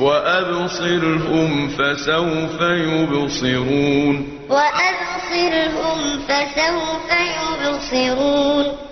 وَأَبْصِرْهُمْ فَسَوْفَ يُبْصِرُونَ وَأَبْصِرْهُمْ فَسَوْفَ يُبْصِرُونَ